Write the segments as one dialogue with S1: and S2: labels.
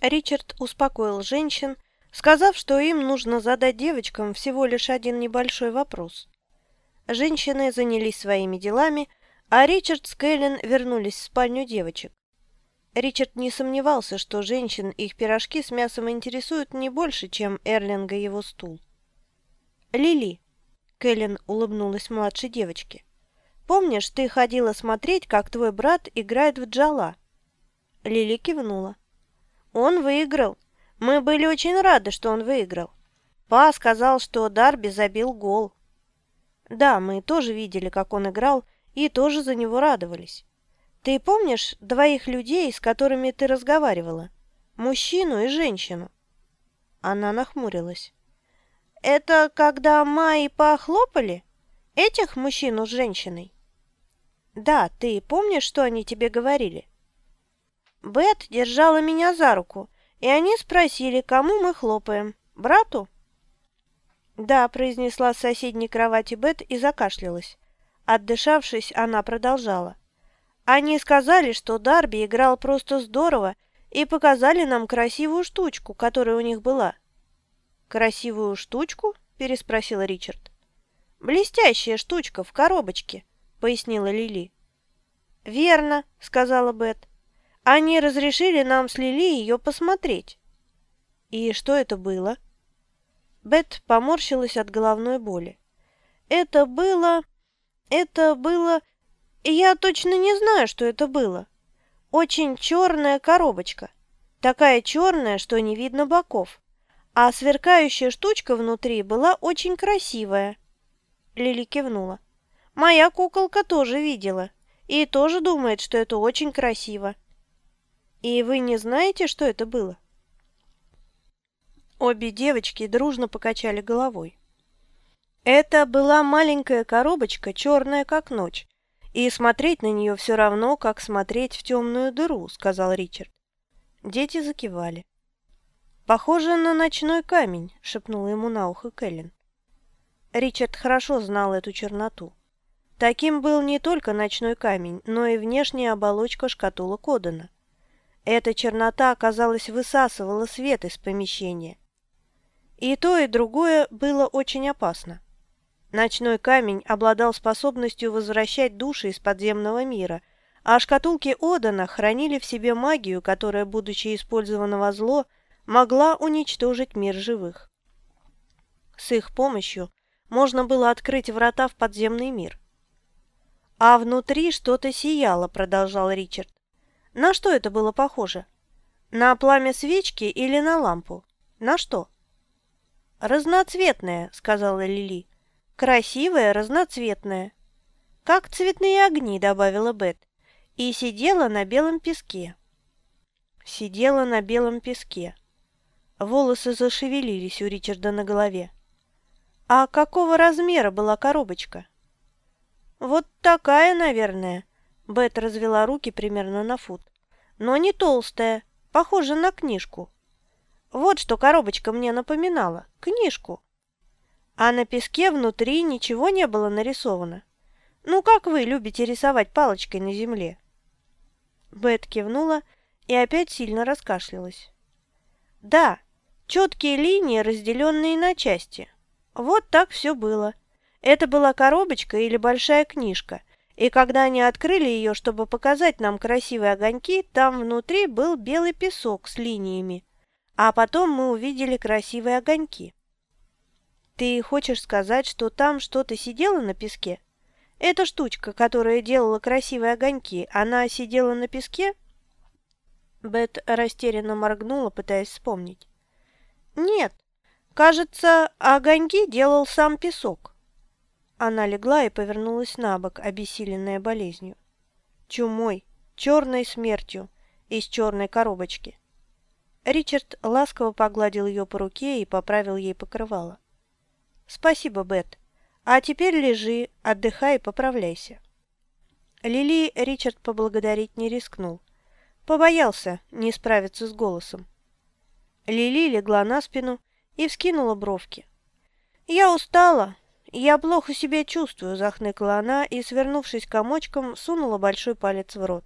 S1: Ричард успокоил женщин, сказав, что им нужно задать девочкам всего лишь один небольшой вопрос. Женщины занялись своими делами, а Ричард с Кэлен вернулись в спальню девочек. Ричард не сомневался, что женщин их пирожки с мясом интересуют не больше, чем Эрлинга его стул. «Лили», — Кэлен улыбнулась младшей девочке, — «помнишь, ты ходила смотреть, как твой брат играет в джала?» Лили кивнула. «Он выиграл. Мы были очень рады, что он выиграл. Па сказал, что Дарби забил гол». «Да, мы тоже видели, как он играл, и тоже за него радовались. Ты помнишь двоих людей, с которыми ты разговаривала? Мужчину и женщину?» Она нахмурилась. «Это когда Ма и Па хлопали? Этих мужчину с женщиной?» «Да, ты помнишь, что они тебе говорили?» Бет держала меня за руку, и они спросили, кому мы хлопаем. Брату? «Да», — произнесла с соседней кровати Бет и закашлялась. Отдышавшись, она продолжала. Они сказали, что Дарби играл просто здорово и показали нам красивую штучку, которая у них была. «Красивую штучку?» – переспросил Ричард. «Блестящая штучка в коробочке», – пояснила Лили. «Верно», – сказала Бет. «Они разрешили нам с Лили ее посмотреть». «И что это было?» Бет поморщилась от головной боли. «Это было... это было... Я точно не знаю, что это было. Очень черная коробочка. Такая черная, что не видно боков. А сверкающая штучка внутри была очень красивая. Лили кивнула. Моя куколка тоже видела. И тоже думает, что это очень красиво. И вы не знаете, что это было? Обе девочки дружно покачали головой. Это была маленькая коробочка, черная как ночь, «И смотреть на нее все равно, как смотреть в темную дыру», — сказал Ричард. Дети закивали. «Похоже на ночной камень», — шепнула ему на ухо Кэлен. Ричард хорошо знал эту черноту. Таким был не только ночной камень, но и внешняя оболочка шкатулок Одена. Эта чернота, казалось, высасывала свет из помещения. И то, и другое было очень опасно. Ночной камень обладал способностью возвращать души из подземного мира, а шкатулки Одана хранили в себе магию, которая, будучи использована во зло, могла уничтожить мир живых. С их помощью можно было открыть врата в подземный мир. «А внутри что-то сияло», — продолжал Ричард. «На что это было похоже? На пламя свечки или на лампу? На что?» «Разноцветное», — сказала Лили. Красивая, разноцветная. Как цветные огни, добавила Бет. И сидела на белом песке. Сидела на белом песке. Волосы зашевелились у Ричарда на голове. А какого размера была коробочка? Вот такая, наверное. Бет развела руки примерно на фут. Но не толстая, похожа на книжку. Вот что коробочка мне напоминала. Книжку. А на песке внутри ничего не было нарисовано. Ну, как вы любите рисовать палочкой на земле?» Бет кивнула и опять сильно раскашлялась. «Да, четкие линии, разделенные на части. Вот так все было. Это была коробочка или большая книжка, и когда они открыли ее, чтобы показать нам красивые огоньки, там внутри был белый песок с линиями, а потом мы увидели красивые огоньки. Ты хочешь сказать, что там что-то сидело на песке? Эта штучка, которая делала красивые огоньки, она сидела на песке? Бет растерянно моргнула, пытаясь вспомнить. Нет, кажется, огоньки делал сам песок. Она легла и повернулась на бок, обессиленная болезнью. Чумой, черной смертью, из черной коробочки. Ричард ласково погладил ее по руке и поправил ей покрывало. «Спасибо, Бет. А теперь лежи, отдыхай и поправляйся». Лили Ричард поблагодарить не рискнул. Побоялся не справиться с голосом. Лили легла на спину и вскинула бровки. «Я устала. Я плохо себя чувствую», – захныкала она и, свернувшись комочком, сунула большой палец в рот.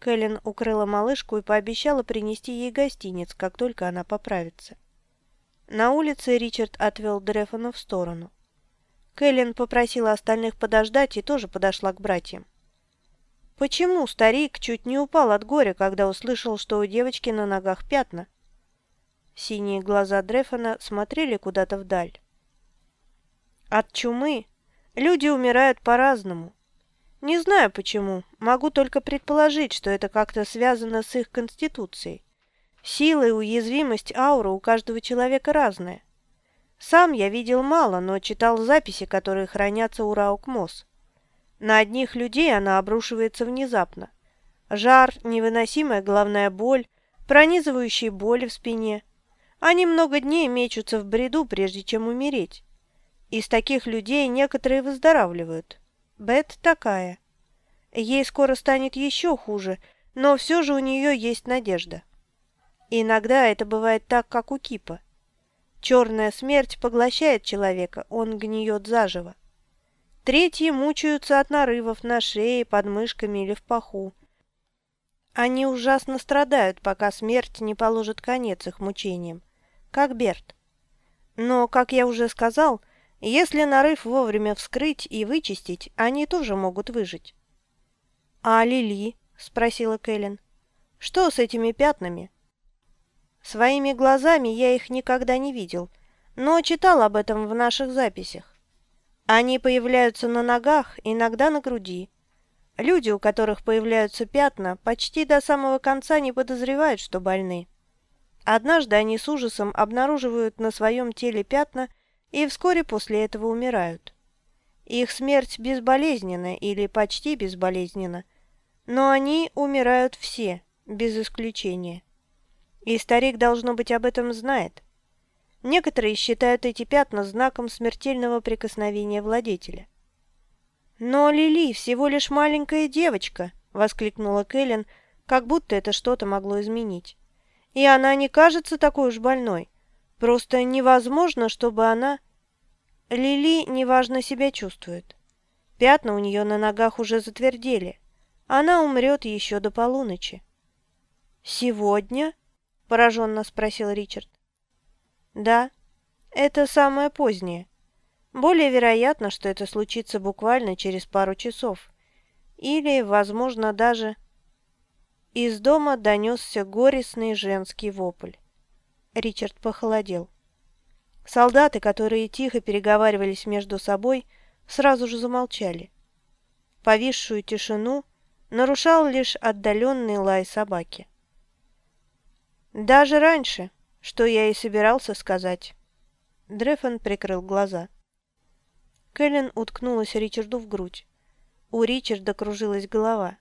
S1: Кэлен укрыла малышку и пообещала принести ей гостиниц, как только она поправится. На улице Ричард отвел Дрефона в сторону. Кэлен попросила остальных подождать и тоже подошла к братьям. Почему старик чуть не упал от горя, когда услышал, что у девочки на ногах пятна? Синие глаза Дрефона смотрели куда-то вдаль. От чумы люди умирают по-разному. Не знаю почему, могу только предположить, что это как-то связано с их конституцией. Сила и уязвимость ауры у каждого человека разная. Сам я видел мало, но читал записи, которые хранятся у Раукмос. На одних людей она обрушивается внезапно. Жар, невыносимая головная боль, пронизывающие боли в спине. Они много дней мечутся в бреду, прежде чем умереть. Из таких людей некоторые выздоравливают. Бет такая. Ей скоро станет еще хуже, но все же у нее есть надежда. Иногда это бывает так, как у Кипа. Черная смерть поглощает человека, он гниет заживо. Третьи мучаются от нарывов на шее, под мышками или в паху. Они ужасно страдают, пока смерть не положит конец их мучениям, как Берт. Но, как я уже сказал, если нарыв вовремя вскрыть и вычистить, они тоже могут выжить. «А Лили?» – спросила Кэлен. «Что с этими пятнами?» Своими глазами я их никогда не видел, но читал об этом в наших записях. Они появляются на ногах, иногда на груди. Люди, у которых появляются пятна, почти до самого конца не подозревают, что больны. Однажды они с ужасом обнаруживают на своем теле пятна и вскоре после этого умирают. Их смерть безболезненна или почти безболезненна, но они умирают все, без исключения. И старик, должно быть, об этом знает. Некоторые считают эти пятна знаком смертельного прикосновения владетеля. «Но Лили всего лишь маленькая девочка!» — воскликнула Кэлен, как будто это что-то могло изменить. «И она не кажется такой уж больной. Просто невозможно, чтобы она...» Лили неважно себя чувствует. Пятна у нее на ногах уже затвердели. Она умрет еще до полуночи. «Сегодня?» пораженно спросил Ричард. Да, это самое позднее. Более вероятно, что это случится буквально через пару часов. Или, возможно, даже... Из дома донесся горестный женский вопль. Ричард похолодел. Солдаты, которые тихо переговаривались между собой, сразу же замолчали. Повисшую тишину нарушал лишь отдаленный лай собаки. Даже раньше, что я и собирался сказать. Дрефон прикрыл глаза. Кэлен уткнулась Ричарду в грудь. У Ричарда кружилась голова.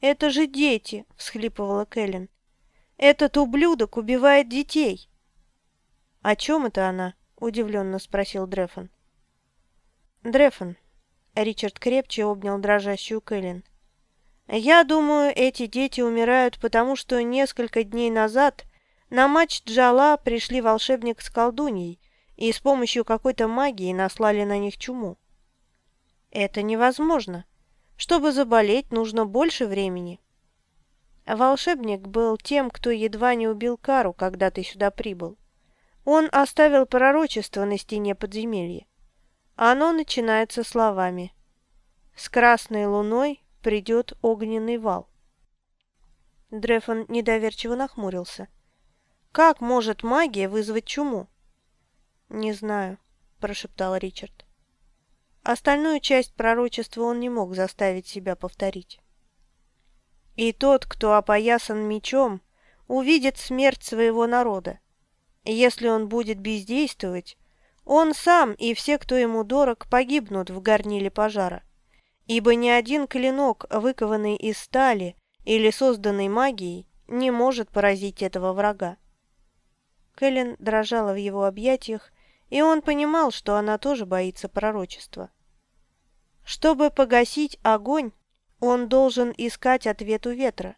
S1: «Это же дети!» — всхлипывала Кэлен. «Этот ублюдок убивает детей!» «О чем это она?» — удивленно спросил Дрефон. «Дрефон». Ричард крепче обнял дрожащую Кэлен. Я думаю, эти дети умирают, потому что несколько дней назад на матч Джала пришли волшебник с колдуньей и с помощью какой-то магии наслали на них чуму. Это невозможно. Чтобы заболеть, нужно больше времени. Волшебник был тем, кто едва не убил Кару, когда ты сюда прибыл. Он оставил пророчество на стене подземелья. Оно начинается словами «С красной луной придет огненный вал. Дрефон недоверчиво нахмурился. «Как может магия вызвать чуму?» «Не знаю», – прошептал Ричард. Остальную часть пророчества он не мог заставить себя повторить. «И тот, кто опоясан мечом, увидит смерть своего народа. Если он будет бездействовать, он сам и все, кто ему дорог, погибнут в горниле пожара ибо ни один клинок, выкованный из стали или созданный магией, не может поразить этого врага. Кэлен дрожала в его объятиях, и он понимал, что она тоже боится пророчества. Чтобы погасить огонь, он должен искать ответ у ветра,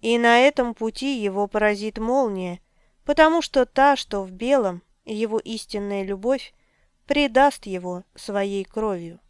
S1: и на этом пути его поразит молния, потому что та, что в белом, его истинная любовь, предаст его своей кровью.